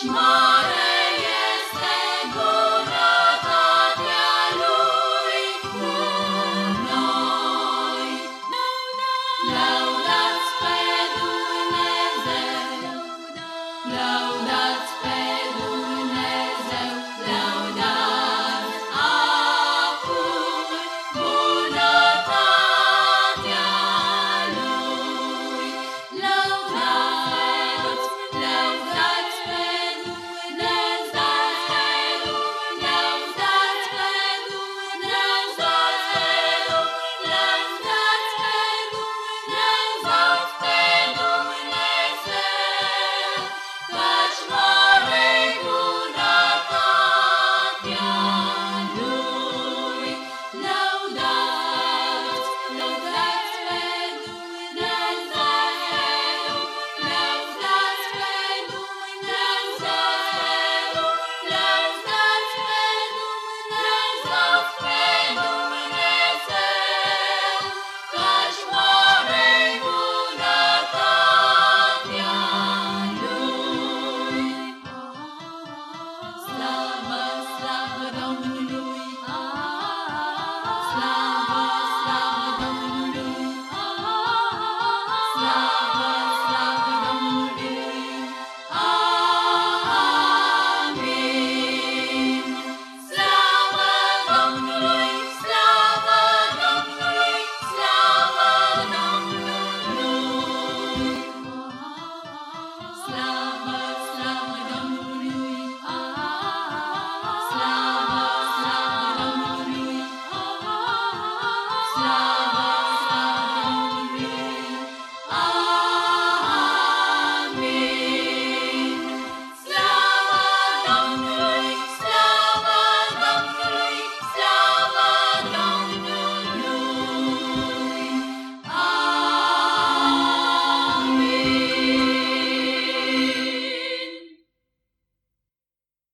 Shema.